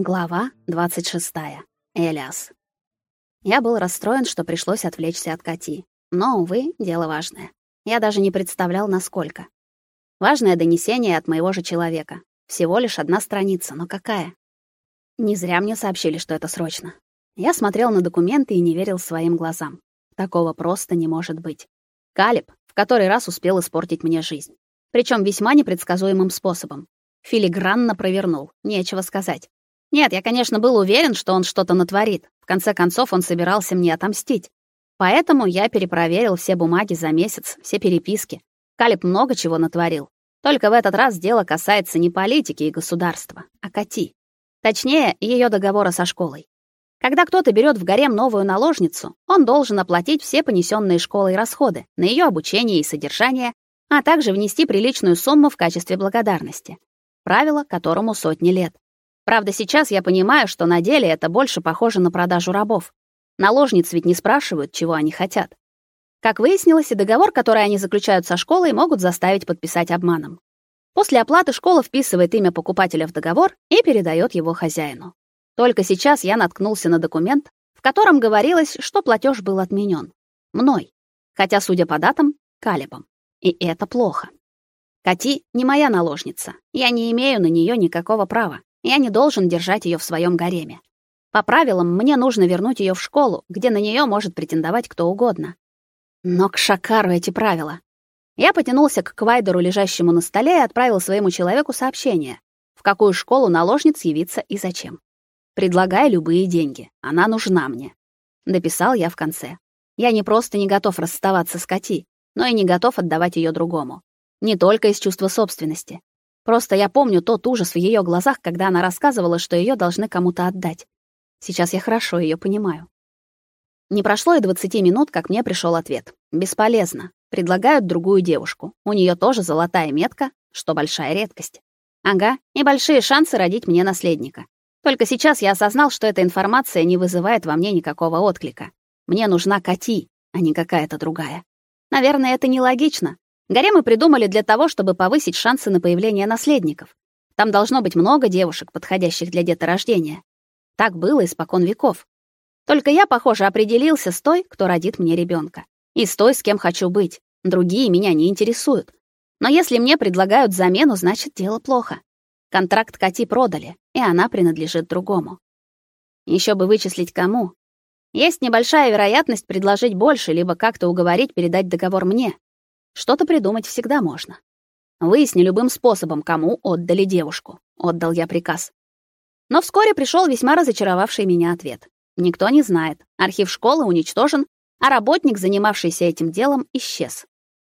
Глава 26. Элиас. Я был расстроен, что пришлось отвлечься от Кати. Но, увы, дело важное. Я даже не представлял, насколько. Важное донесение от моего же человека. Всего лишь одна страница, но какая? Не зря мне сообщили, что это срочно. Я смотрел на документы и не верил своим глазам. Такого просто не может быть. Калиб в который раз успел испортить мне жизнь. Причем весьма непредсказуемым способом. Филигранно провернул, нечего сказать. Нет, я, конечно, был уверен, что он что-то натворит. В конце концов, он собирался мне отомстить. Поэтому я перепроверил все бумаги за месяц, все переписки. Калиб много чего натворил. Только в этот раз дело касается не политики и государства, а Кати. Точнее, ее договора со школой. Когда кто-то берет в гарем новую наложницу, он должен оплатить все понесенные школой расходы на ее обучение и содержание, а также внести приличную сумму в качестве благодарности. Правило, которому сотни лет. Правда, сейчас я понимаю, что на деле это больше похоже на продажу рабов. Наложниц ведь не спрашивают, чего они хотят. Как выяснилось, и договор, который они заключают со школой, могут заставить подписать обманом. После оплаты школа вписывает имя покупателя в договор и передает его хозяину. Только сейчас я наткнулся на документ, в котором говорилось, что платеж был отменен мной, хотя, судя по датам, Калибом. И это плохо. Кати не моя наложница. Я не имею на нее никакого права. Я не должен держать ее в своем гареме. По правилам, мне нужно вернуть ее в школу, где на нее может претендовать кто угодно. Но к Шакару эти правила. Я потянулся к квайдеру, лежащему на столе, и отправил своему человеку сообщение, в какую школу наложниц явиться и зачем. Предлагай любые деньги. Она нужна мне. Дописал я в конце. Я не просто не готов расставаться с Кати, но и не готов отдавать ее другому. Не только из чувства собственности, Просто я помню тот ужас в ее глазах, когда она рассказывала, что ее должны кому-то отдать. Сейчас я хорошо ее понимаю. Не прошло и 20 минут, как мне пришел ответ. Бесполезно. Предлагают другую девушку. У нее тоже золотая метка, что большая редкость. Ага, и большие шансы родить мне наследника. Только сейчас я осознал, что эта информация не вызывает во мне никакого отклика. Мне нужна Кати, а не какая-то другая. Наверное, это нелогично, Гаремы придумали для того, чтобы повысить шансы на появление наследников. Там должно быть много девушек, подходящих для деторождения. Так было испокон веков. Только я, похоже, определился с той, кто родит мне ребенка, и с той, с кем хочу быть. Другие меня не интересуют. Но если мне предлагают замену, значит, дело плохо. Контракт Кати продали, и она принадлежит другому. Еще бы вычислить кому. Есть небольшая вероятность предложить больше, либо как-то уговорить передать договор мне. Что-то придумать всегда можно. Выясни любым способом, кому отдали девушку. Отдал я приказ. Но вскоре пришел весьма разочаровавший меня ответ. Никто не знает. Архив школы уничтожен, а работник, занимавшийся этим делом, исчез.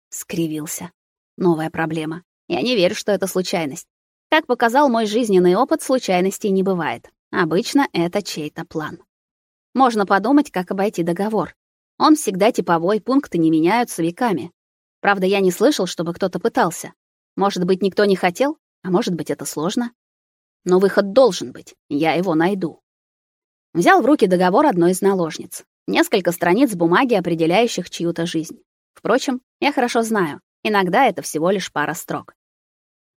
Скривился. Новая проблема. Я не верю, что это случайность. Как показал мой жизненный опыт, случайностей не бывает. Обычно это чей-то план. Можно подумать, как обойти договор. Он всегда типовой, пункты не меняются веками. Правда, я не слышал, чтобы кто-то пытался. Может быть, никто не хотел, а может быть, это сложно. Но выход должен быть. Я его найду. Взял в руки договор одной из наложниц. Несколько страниц бумаги, определяющих чью-то жизнь. Впрочем, я хорошо знаю, иногда это всего лишь пара строк.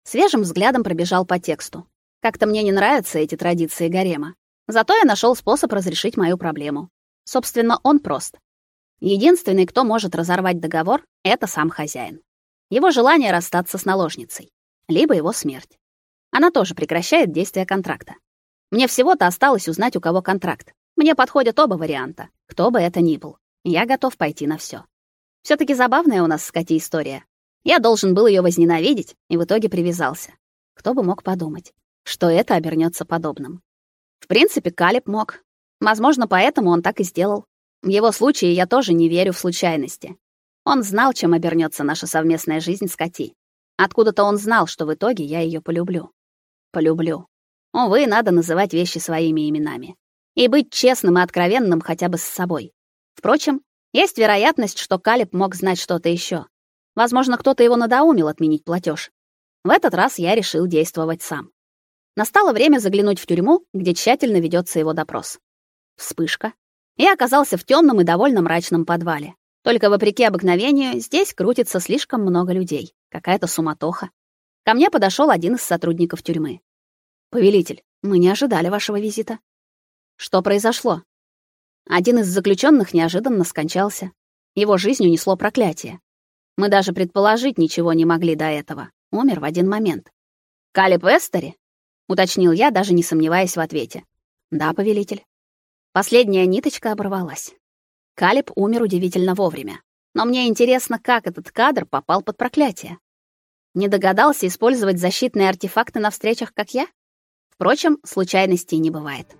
Свежим взглядом пробежал по тексту. Как-то мне не нравятся эти традиции гарема. Зато я нашел способ разрешить мою проблему. Собственно, он прост. Единственный, кто может разорвать договор, это сам хозяин. Его желание расстаться с наложницей, либо его смерть. Она тоже прекращает действие контракта. Мне всего-то осталось узнать, у кого контракт. Мне подходят оба варианта, кто бы это ни был. Я готов пойти на все. все таки забавная у нас с Катей история. Я должен был ее возненавидеть и в итоге привязался. Кто бы мог подумать, что это обернется подобным. В принципе, Калиб мог. Возможно, поэтому он так и сделал. В его случае я тоже не верю в случайности. Он знал, чем обернется наша совместная жизнь с Кати. Откуда-то он знал, что в итоге я ее полюблю. Полюблю. Увы, надо называть вещи своими именами. И быть честным и откровенным хотя бы с собой. Впрочем, есть вероятность, что Калиб мог знать что-то еще. Возможно, кто-то его надоумил отменить платеж. В этот раз я решил действовать сам. Настало время заглянуть в тюрьму, где тщательно ведется его допрос. Вспышка, я оказался в темном и довольно мрачном подвале. Только вопреки обыкновению, здесь крутится слишком много людей. Какая-то суматоха. Ко мне подошел один из сотрудников тюрьмы. Повелитель, Мы не ожидали вашего визита. Что произошло? Один из заключенных неожиданно скончался. Его жизнь унесло проклятие. Мы даже предположить ничего не могли до этого. Умер в один момент. Калиб Эстери? уточнил я, даже не сомневаясь в ответе. Да, повелитель. Последняя ниточка оборвалась. Калиб умер удивительно вовремя. Но мне интересно, как этот кадр попал под проклятие. Не догадался использовать защитные артефакты на встречах, как я? Впрочем, случайностей не бывает.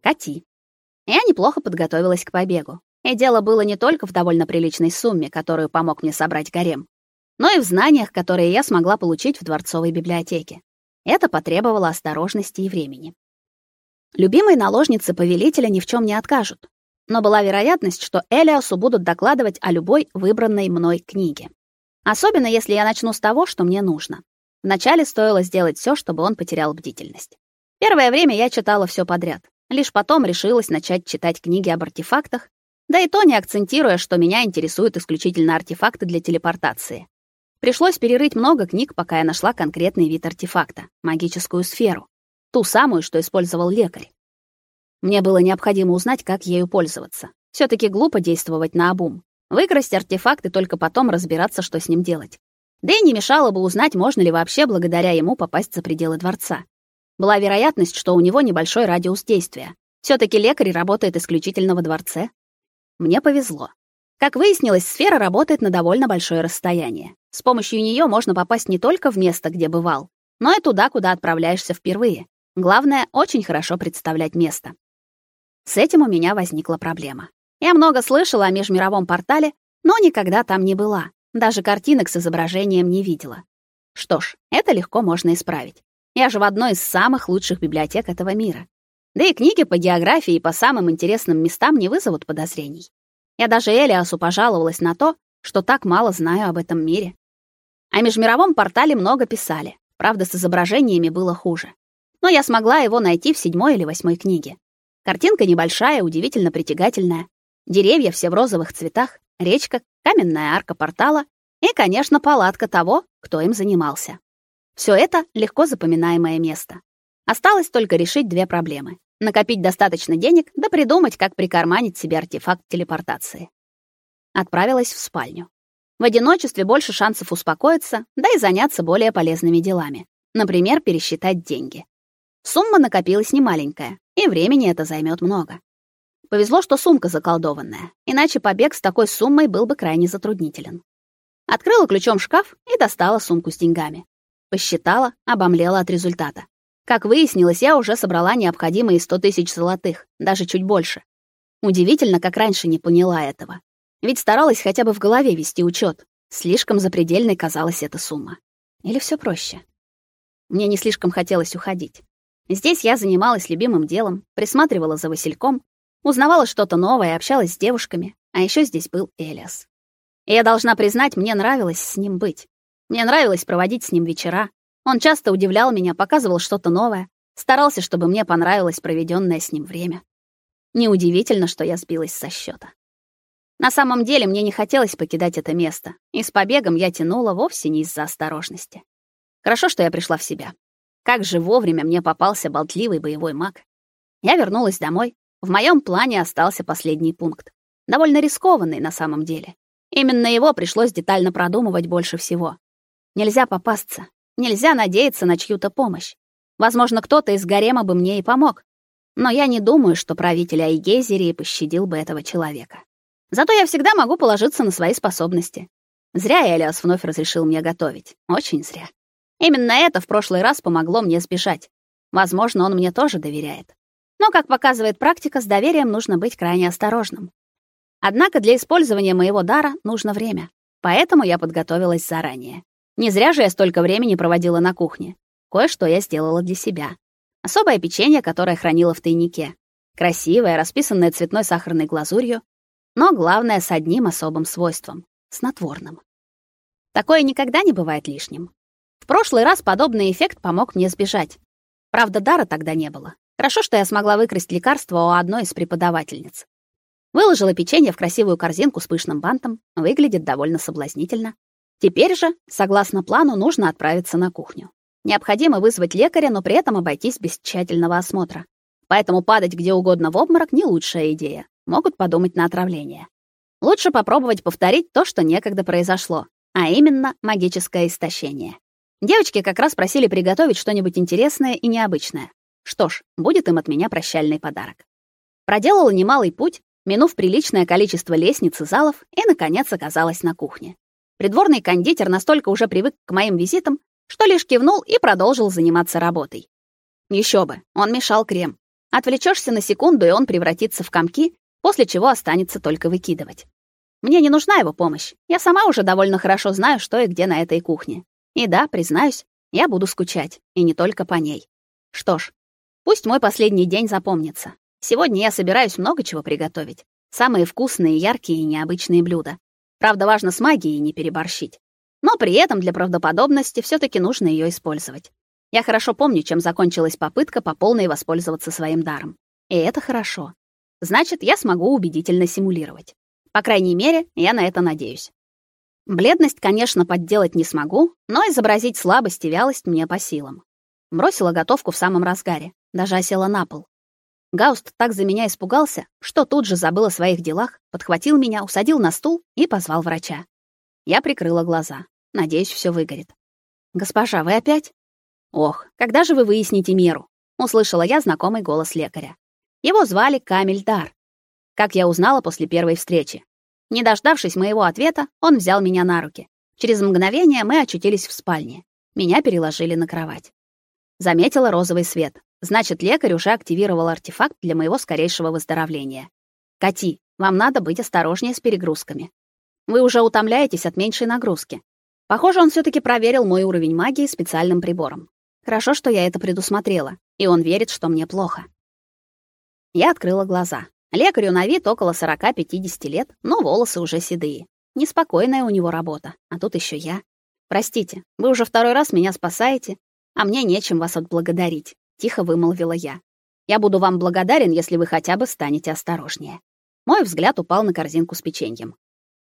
Кати. Я неплохо подготовилась к побегу. И дело было не только в довольно приличной сумме, которую помог мне собрать гарем, но и в знаниях, которые я смогла получить в дворцовой библиотеке. Это потребовало осторожности и времени. Любимой наложнице повелителя ни в чем не откажут, но была вероятность, что Элиасу будут докладывать о любой выбранной мной книге. Особенно если я начну с того, что мне нужно. Вначале стоило сделать все, чтобы он потерял бдительность. Первое время я читала все подряд. Лишь потом решилась начать читать книги об артефактах, да и то не акцентируя, что меня интересуют исключительно артефакты для телепортации. Пришлось перерыть много книг, пока я нашла конкретный вид артефакта магическую сферу, ту самую, что использовал лекарь. Мне было необходимо узнать, как ею пользоваться. все таки глупо действовать на обум. Выкрасть артефакт и только потом разбираться, что с ним делать. Да и не мешало бы узнать, можно ли вообще благодаря ему попасть за пределы дворца. Была вероятность, что у него небольшой радиус действия. все таки лекарь работает исключительно во дворце. Мне повезло. Как выяснилось, сфера работает на довольно большое расстояние. С помощью нее можно попасть не только в место, где бывал, но и туда, куда отправляешься впервые. Главное очень хорошо представлять место. С этим у меня возникла проблема. Я много слышала о межмировом портале, но никогда там не была. Даже картинок с изображением не видела. Что ж, это легко можно исправить. Я же в одной из самых лучших библиотек этого мира. Да и книги по географии и по самым интересным местам не вызовут подозрений. Я даже Элиасу пожаловалась на то, что так мало знаю об этом мире. О межмировом портале много писали. Правда, с изображениями было хуже. Но я смогла его найти в седьмой или восьмой книге. Картинка небольшая, удивительно притягательная. Деревья все в розовых цветах, речка, каменная арка портала и, конечно, палатка того, кто им занимался. Все это легко запоминаемое место. Осталось только решить две проблемы: накопить достаточно денег, да придумать, как прикарманить себе артефакт телепортации. Отправилась в спальню. В одиночестве больше шансов успокоиться, да и заняться более полезными делами. Например, пересчитать деньги. Сумма накопилась немаленькая, и времени это займет много. Повезло, что сумка заколдованная, иначе побег с такой суммой был бы крайне затруднителен. Открыла ключом шкаф и достала сумку с деньгами. Посчитала, обомлела от результата. Как выяснилось, я уже собрала необходимые 100 тысяч золотых, даже чуть больше. Удивительно, как раньше не поняла этого. Ведь старалась хотя бы в голове вести учет. Слишком запредельной казалась эта сумма. Или все проще? Мне не слишком хотелось уходить. Здесь я занималась любимым делом, присматривала за Васильком, узнавала что-то новое общалась с девушками, а еще здесь был Элиас. И я должна признать, мне нравилось с ним быть. Мне нравилось проводить с ним вечера. Он часто удивлял меня, показывал что-то новое, старался, чтобы мне понравилось проведенное с ним время. Неудивительно, что я сбилась со счета. На самом деле мне не хотелось покидать это место, и с побегом я тянула вовсе не из-за осторожности. Хорошо, что я пришла в себя. Как же вовремя мне попался болтливый боевой маг. Я вернулась домой. В моем плане остался последний пункт. Довольно рискованный на самом деле. Именно его пришлось детально продумывать больше всего. Нельзя попасться. Нельзя надеяться на чью-то помощь. Возможно, кто-то из гарема бы мне и помог. Но я не думаю, что правитель Айгезерии пощадил бы этого человека. Зато я всегда могу положиться на свои способности. Зря Элиас вновь разрешил мне готовить. Очень зря. Именно это в прошлый раз помогло мне сбежать. Возможно, он мне тоже доверяет. Но, как показывает практика, с доверием нужно быть крайне осторожным. Однако для использования моего дара нужно время. Поэтому я подготовилась заранее. Не зря же я столько времени проводила на кухне. Кое-что я сделала для себя. Особое печенье, которое хранила в тайнике. Красивое, расписанное цветной сахарной глазурью, но главное с одним особым свойством снотворным. Такое никогда не бывает лишним. Прошлый раз подобный эффект помог мне сбежать. Правда, дара тогда не было. Хорошо, что я смогла выкрасть лекарство у одной из преподавательниц. Выложила печенье в красивую корзинку с пышным бантом, выглядит довольно соблазнительно. Теперь же, согласно плану, нужно отправиться на кухню. Необходимо вызвать лекаря, но при этом обойтись без тщательного осмотра. Поэтому падать где угодно в обморок не лучшая идея. Могут подумать на отравление. Лучше попробовать повторить то, что некогда произошло, а именно магическое истощение. Девочки как раз просили приготовить что-нибудь интересное и необычное. Что ж, будет им от меня прощальный подарок. Проделала немалый путь, минув приличное количество лестниц и залов, и наконец оказалась на кухне. Придворный кондитер настолько уже привык к моим визитам, что лишь кивнул и продолжил заниматься работой. Еще бы, он мешал крем. Отвлечешься на секунду, и он превратится в комки, после чего останется только выкидывать. Мне не нужна его помощь. Я сама уже довольно хорошо знаю, что и где на этой кухне. И да, признаюсь, я буду скучать, и не только по ней. Что ж, пусть мой последний день запомнится. Сегодня я собираюсь много чего приготовить. Самые вкусные, яркие и необычные блюда. Правда, важно с магией не переборщить. Но при этом для правдоподобности все таки нужно ее использовать. Я хорошо помню, чем закончилась попытка по полной воспользоваться своим даром. И это хорошо. Значит, я смогу убедительно симулировать. По крайней мере, я на это надеюсь. Бледность, конечно, подделать не смогу, но изобразить слабость и вялость мне по силам. Бросила готовку в самом разгаре, даже осела на пол. Гауст так за меня испугался, что тут же забыл о своих делах, подхватил меня, усадил на стул и позвал врача. Я прикрыла глаза. Надеюсь, все выгорит. Госпожа, вы опять? Ох, когда же вы выясните меру? услышала я знакомый голос лекаря. Его звали Камиль Дар. Как я узнала после первой встречи. Не дождавшись моего ответа, он взял меня на руки. Через мгновение мы очутились в спальне. Меня переложили на кровать. Заметила розовый свет. Значит, лекарь уже активировал артефакт для моего скорейшего выздоровления. Кати, вам надо быть осторожнее с перегрузками. Вы уже утомляетесь от меньшей нагрузки. Похоже, он все таки проверил мой уровень магии специальным прибором. Хорошо, что я это предусмотрела, и он верит, что мне плохо. Я открыла глаза. Лекарю на вид около 40-50 лет, но волосы уже седые. Неспокойная у него работа, а тут еще я. Простите, вы уже второй раз меня спасаете, а мне нечем вас отблагодарить, тихо вымолвила я. Я буду вам благодарен, если вы хотя бы станете осторожнее. Мой взгляд упал на корзинку с печеньем.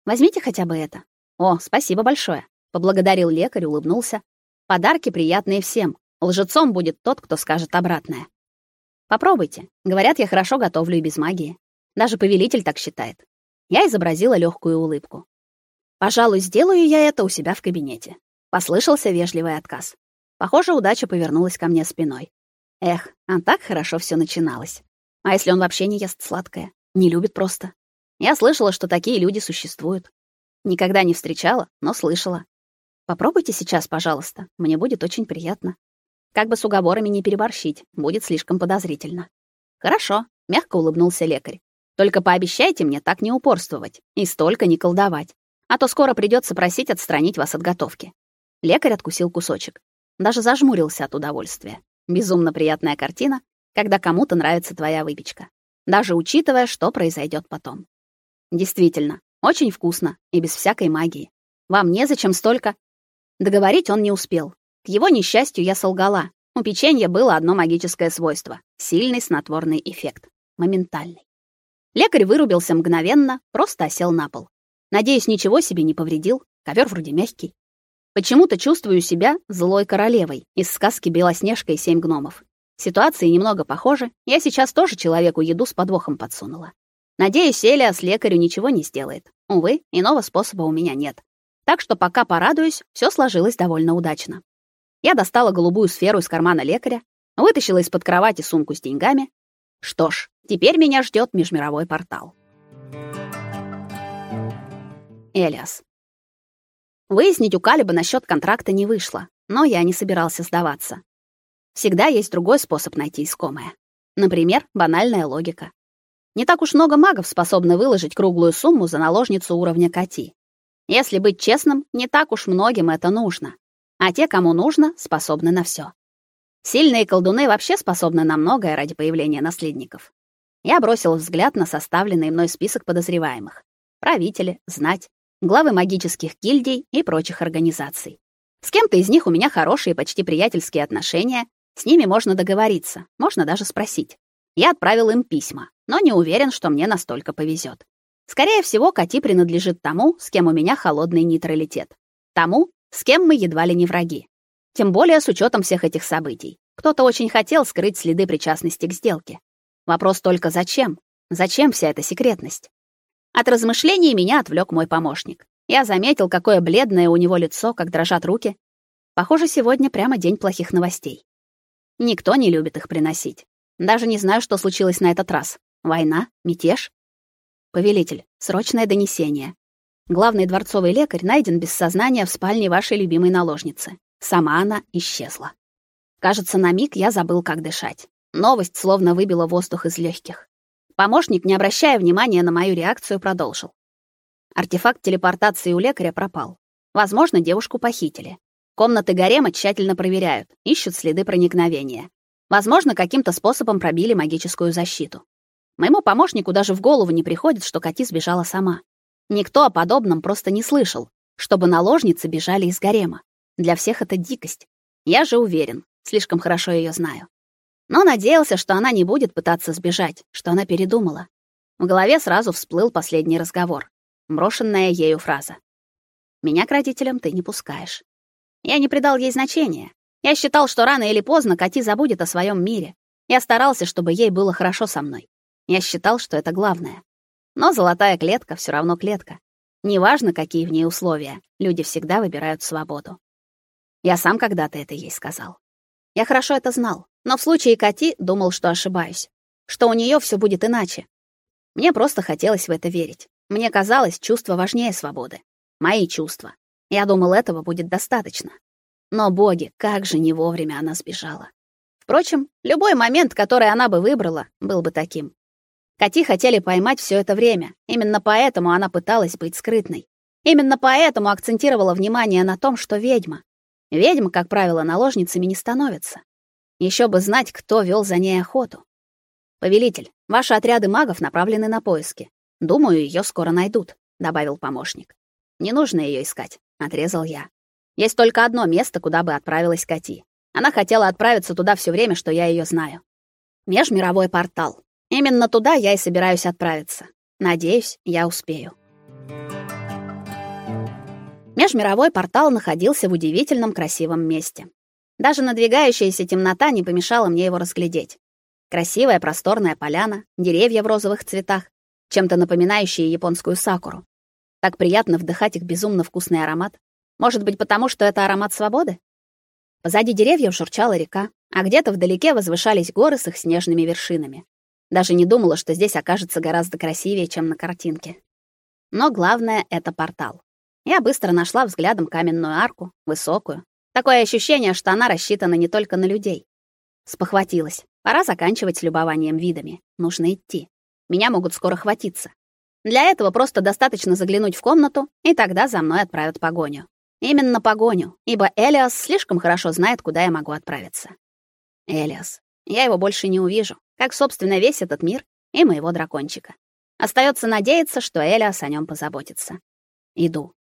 Возьмите хотя бы это. О, спасибо большое, поблагодарил лекарь, улыбнулся. Подарки приятные всем. Лжецом будет тот, кто скажет обратное. Попробуйте. Говорят, я хорошо готовлю и без магии. Даже повелитель так считает. Я изобразила легкую улыбку. Пожалуй, сделаю я это у себя в кабинете. Послышался вежливый отказ. Похоже, удача повернулась ко мне спиной. Эх, а так хорошо все начиналось. А если он вообще не ест сладкое? Не любит просто. Я слышала, что такие люди существуют. Никогда не встречала, но слышала. Попробуйте сейчас, пожалуйста. Мне будет очень приятно. Как бы с уговорами не переборщить, будет слишком подозрительно. Хорошо, мягко улыбнулся лекарь. Только пообещайте мне так не упорствовать и столько не колдовать, а то скоро придется просить отстранить вас от готовки. Лекарь откусил кусочек. Даже зажмурился от удовольствия. Безумно приятная картина, когда кому-то нравится твоя выпечка, даже учитывая, что произойдет потом. Действительно, очень вкусно и без всякой магии. Вам незачем столько. Договорить он не успел. К его несчастью я солгала. У печенья было одно магическое свойство сильный снотворный эффект, моментальный. Лекарь вырубился мгновенно, просто осел на пол. Надеюсь, ничего себе не повредил. Ковер вроде мягкий. Почему-то чувствую себя злой королевой из сказки Белоснежка и семь гномов. Ситуации немного похожи. Я сейчас тоже человеку еду с подвохом подсунула. Надеюсь, Элиас лекарю ничего не сделает. Увы, иного способа у меня нет. Так что пока порадуюсь, все сложилось довольно удачно. Я достала голубую сферу из кармана лекаря, вытащила из-под кровати сумку с деньгами. Что ж, теперь меня ждет межмировой портал. Элиас. Выяснить у Калиба насчет контракта не вышло, но я не собирался сдаваться. Всегда есть другой способ найти искомое. Например, банальная логика. Не так уж много магов способны выложить круглую сумму за наложницу уровня Кати. Если быть честным, не так уж многим это нужно а те, кому нужно, способны на все. Сильные колдуны вообще способны на многое ради появления наследников. Я бросил взгляд на составленный мной список подозреваемых: правители, знать, главы магических гильдий и прочих организаций. С кем-то из них у меня хорошие, почти приятельские отношения, с ними можно договориться, можно даже спросить. Я отправил им письма, но не уверен, что мне настолько повезет. Скорее всего, Кати принадлежит тому, с кем у меня холодный нейтралитет. Тому, с кем мы едва ли не враги. Тем более с учетом всех этих событий. Кто-то очень хотел скрыть следы причастности к сделке. Вопрос только зачем? Зачем вся эта секретность? От размышлений меня отвлек мой помощник. Я заметил, какое бледное у него лицо, как дрожат руки. Похоже, сегодня прямо день плохих новостей. Никто не любит их приносить. Даже не знаю, что случилось на этот раз. Война? Мятеж? Повелитель, срочное донесение. Главный дворцовый лекарь найден без сознания в спальне вашей любимой наложницы. Сама она исчезла. Кажется, на миг я забыл, как дышать. Новость словно выбила воздух из легких. Помощник, не обращая внимания на мою реакцию, продолжил. Артефакт телепортации у лекаря пропал. Возможно, девушку похитили. Комнаты гарема тщательно проверяют, ищут следы проникновения. Возможно, каким-то способом пробили магическую защиту. Моему помощнику даже в голову не приходит, что Кати сбежала сама. Никто о подобном просто не слышал, чтобы наложницы бежали из гарема. Для всех это дикость. Я же уверен, слишком хорошо ее знаю. Но надеялся, что она не будет пытаться сбежать, что она передумала. В голове сразу всплыл последний разговор, брошенная ею фраза. «Меня к родителям ты не пускаешь». Я не придал ей значения. Я считал, что рано или поздно Кати забудет о своем мире. Я старался, чтобы ей было хорошо со мной. Я считал, что это главное. Но золотая клетка все равно клетка. Неважно, какие в ней условия, люди всегда выбирают свободу. Я сам когда-то это ей сказал. Я хорошо это знал, но в случае Кати думал, что ошибаюсь, что у нее все будет иначе. Мне просто хотелось в это верить. Мне казалось, чувство важнее свободы. Мои чувства. Я думал, этого будет достаточно. Но боги, как же не вовремя она сбежала. Впрочем, любой момент, который она бы выбрала, был бы таким. Кати хотели поймать все это время. Именно поэтому она пыталась быть скрытной. Именно поэтому акцентировала внимание на том, что ведьма. Ведьма, как правило, наложницами не становятся. Еще бы знать, кто вел за ней охоту. Повелитель, ваши отряды магов направлены на поиски. Думаю, ее скоро найдут, добавил помощник. Не нужно ее искать, отрезал я. Есть только одно место, куда бы отправилась Кати. Она хотела отправиться туда все время, что я ее знаю. Межмировой портал. Именно туда я и собираюсь отправиться. Надеюсь, я успею. Межмировой портал находился в удивительном красивом месте. Даже надвигающаяся темнота не помешала мне его разглядеть. Красивая просторная поляна, деревья в розовых цветах, чем-то напоминающие японскую сакуру. Так приятно вдыхать их безумно вкусный аромат. Может быть, потому что это аромат свободы? Позади деревьев журчала река, а где-то вдалеке возвышались горы с их снежными вершинами. Даже не думала, что здесь окажется гораздо красивее, чем на картинке. Но главное — это портал. Я быстро нашла взглядом каменную арку, высокую. Такое ощущение, что она рассчитана не только на людей. Спохватилась. Пора заканчивать с любованием видами. Нужно идти. Меня могут скоро хватиться. Для этого просто достаточно заглянуть в комнату, и тогда за мной отправят погоню. Именно погоню, ибо Элиас слишком хорошо знает, куда я могу отправиться. Элиас. Я его больше не увижу, как, собственно, весь этот мир и моего дракончика. Остается надеяться, что Элиас о нем позаботится. Иду.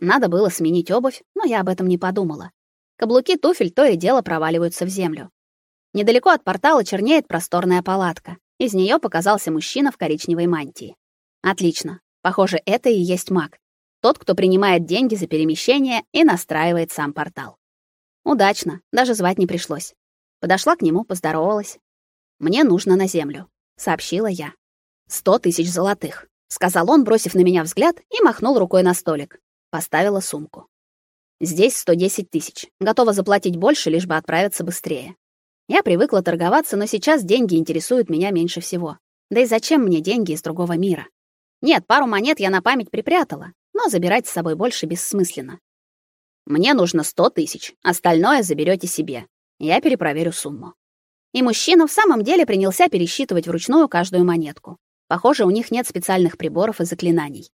Надо было сменить обувь, но я об этом не подумала. Каблуки туфель то и дело проваливаются в землю. Недалеко от портала чернеет просторная палатка. Из нее показался мужчина в коричневой мантии. Отлично. Похоже, это и есть маг. Тот, кто принимает деньги за перемещение и настраивает сам портал. Удачно, даже звать не пришлось. Подошла к нему, поздоровалась. «Мне нужно на землю», — сообщила я. «Сто тысяч золотых», — сказал он, бросив на меня взгляд и махнул рукой на столик. Поставила сумку. «Здесь сто десять тысяч. Готова заплатить больше, лишь бы отправиться быстрее. Я привыкла торговаться, но сейчас деньги интересуют меня меньше всего. Да и зачем мне деньги из другого мира? Нет, пару монет я на память припрятала, но забирать с собой больше бессмысленно. Мне нужно сто тысяч, остальное заберете себе. Я перепроверю сумму. И мужчина в самом деле принялся пересчитывать вручную каждую монетку. Похоже, у них нет специальных приборов и заклинаний.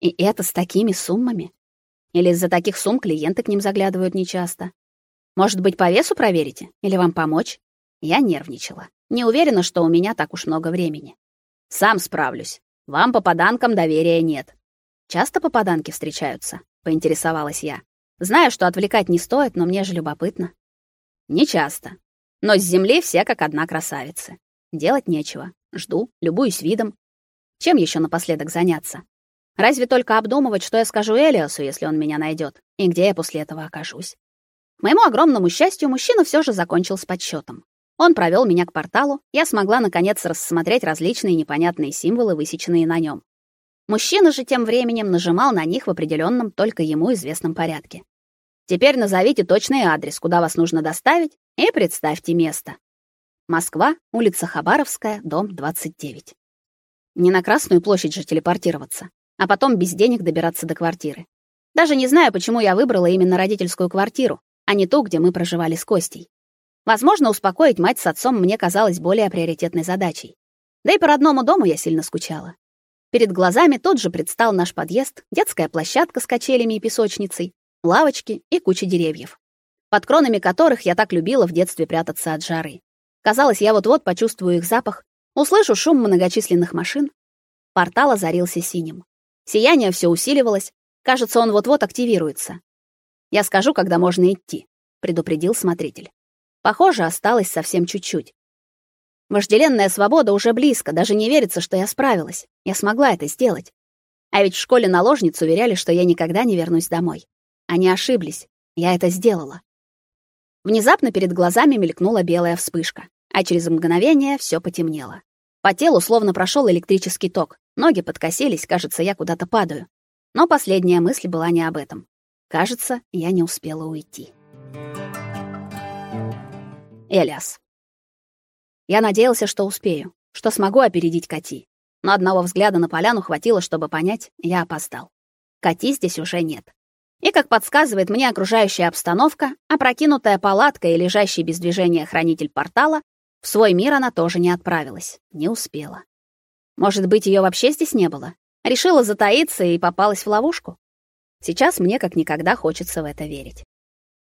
И это с такими суммами? Или из-за таких сумм клиенты к ним заглядывают нечасто? Может быть, по весу проверите? Или вам помочь? Я нервничала. Не уверена, что у меня так уж много времени. Сам справлюсь. Вам попаданкам доверия нет. Часто попаданки встречаются? Поинтересовалась я. Знаю, что отвлекать не стоит, но мне же любопытно. Не часто. Но с земли все как одна красавица. Делать нечего. Жду, любуюсь видом. Чем еще напоследок заняться? Разве только обдумывать, что я скажу Элиасу, если он меня найдет, и где я после этого окажусь. К моему огромному счастью, мужчина все же закончил с подсчетом. Он провел меня к порталу, я смогла наконец рассмотреть различные непонятные символы, высеченные на нем. Мужчина же тем временем нажимал на них в определенном только ему известном порядке. Теперь назовите точный адрес, куда вас нужно доставить, и представьте место. Москва, улица Хабаровская, дом 29. Не на Красную площадь же телепортироваться, а потом без денег добираться до квартиры. Даже не знаю, почему я выбрала именно родительскую квартиру, а не ту, где мы проживали с Костей. Возможно, успокоить мать с отцом мне казалось более приоритетной задачей. Да и по родному дому я сильно скучала. Перед глазами тот же предстал наш подъезд, детская площадка с качелями и песочницей, лавочки и куча деревьев, под кронами которых я так любила в детстве прятаться от жары. Казалось, я вот-вот почувствую их запах, услышу шум многочисленных машин. Портал озарился синим. Сияние все усиливалось, кажется, он вот-вот активируется. Я скажу, когда можно идти, предупредил смотритель. Похоже, осталось совсем чуть-чуть. Вожделенная свобода уже близко, даже не верится, что я справилась. Я смогла это сделать. А ведь в школе наложниц уверяли, что я никогда не вернусь домой. Они ошиблись. Я это сделала. Внезапно перед глазами мелькнула белая вспышка, а через мгновение все потемнело. По телу словно прошел электрический ток. Ноги подкосились, кажется, я куда-то падаю. Но последняя мысль была не об этом. Кажется, я не успела уйти. Элиас. Я надеялся, что успею, что смогу опередить Кати. Но одного взгляда на поляну хватило, чтобы понять, я опоздал. Кати здесь уже нет. И, как подсказывает мне окружающая обстановка, опрокинутая палатка и лежащий без движения хранитель портала, в свой мир она тоже не отправилась, не успела. Может быть, ее вообще здесь не было? Решила затаиться и попалась в ловушку? Сейчас мне как никогда хочется в это верить.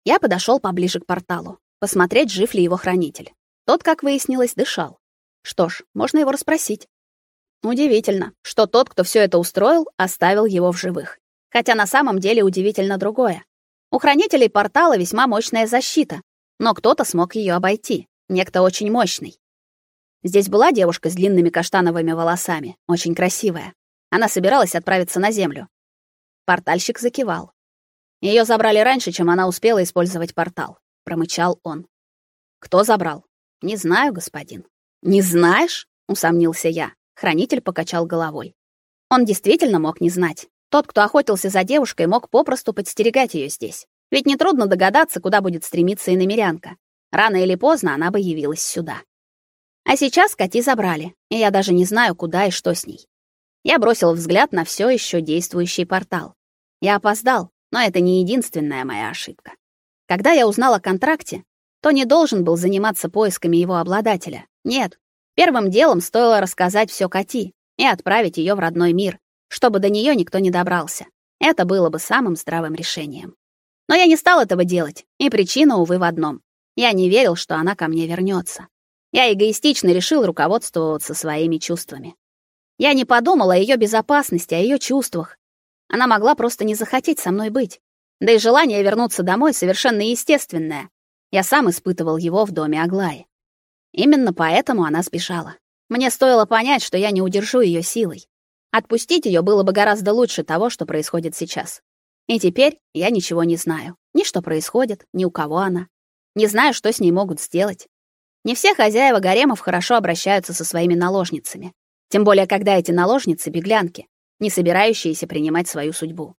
Я подошел поближе к порталу посмотреть, жив ли его хранитель. Тот, как выяснилось, дышал. Что ж, можно его расспросить. Удивительно, что тот, кто все это устроил, оставил его в живых. Хотя на самом деле удивительно другое. У хранителей портала весьма мощная защита, но кто-то смог ее обойти, некто очень мощный. Здесь была девушка с длинными каштановыми волосами, очень красивая. Она собиралась отправиться на землю. Портальщик закивал. Ее забрали раньше, чем она успела использовать портал промычал он. Кто забрал? Не знаю, господин. Не знаешь? усомнился я. Хранитель покачал головой. Он действительно мог не знать. Тот, кто охотился за девушкой, мог попросту подстерегать ее здесь. Ведь не трудно догадаться, куда будет стремиться иномерянка. Рано или поздно она бы явилась сюда. А сейчас Кати забрали, и я даже не знаю, куда и что с ней. Я бросил взгляд на все еще действующий портал. Я опоздал, но это не единственная моя ошибка. Когда я узнал о контракте, то не должен был заниматься поисками его обладателя. Нет. Первым делом стоило рассказать все Кати и отправить ее в родной мир, чтобы до нее никто не добрался. Это было бы самым здравым решением. Но я не стал этого делать, и причина увы в одном. Я не верил, что она ко мне вернется. Я эгоистично решил руководствоваться своими чувствами. Я не подумал о ее безопасности, о ее чувствах. Она могла просто не захотеть со мной быть. Да и желание вернуться домой совершенно естественное. Я сам испытывал его в доме Аглаи. Именно поэтому она сбежала. Мне стоило понять, что я не удержу ее силой. Отпустить ее было бы гораздо лучше того, что происходит сейчас. И теперь я ничего не знаю. Ни что происходит, ни у кого она. Не знаю, что с ней могут сделать. Не все хозяева гаремов хорошо обращаются со своими наложницами. Тем более, когда эти наложницы — беглянки, не собирающиеся принимать свою судьбу.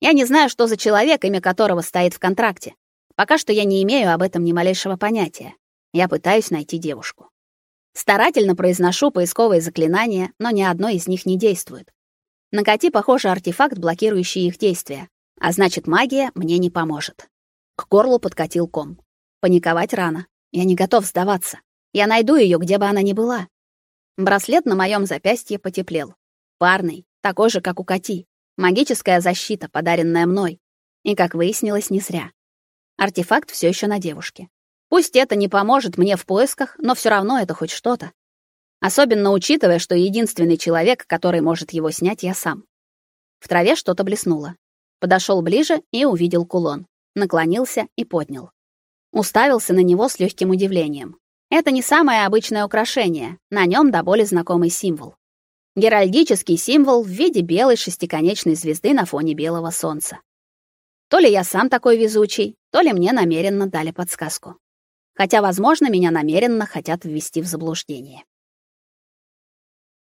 Я не знаю, что за человек, имя которого стоит в контракте. Пока что я не имею об этом ни малейшего понятия. Я пытаюсь найти девушку. Старательно произношу поисковые заклинания, но ни одно из них не действует. На Кати, похоже, артефакт, блокирующий их действия, а значит, магия мне не поможет. К горлу подкатил ком. Паниковать рано. Я не готов сдаваться. Я найду ее, где бы она ни была. Браслет на моем запястье потеплел. Парный, такой же, как у Кати. Магическая защита, подаренная мной. И, как выяснилось, не зря. Артефакт все еще на девушке. Пусть это не поможет мне в поисках, но все равно это хоть что-то. Особенно учитывая, что единственный человек, который может его снять, я сам. В траве что-то блеснуло. Подошел ближе и увидел кулон. Наклонился и поднял. Уставился на него с легким удивлением. Это не самое обычное украшение, на нем до боли знакомый символ. Геральдический символ в виде белой шестиконечной звезды на фоне белого солнца. То ли я сам такой везучий, то ли мне намеренно дали подсказку. Хотя, возможно, меня намеренно хотят ввести в заблуждение.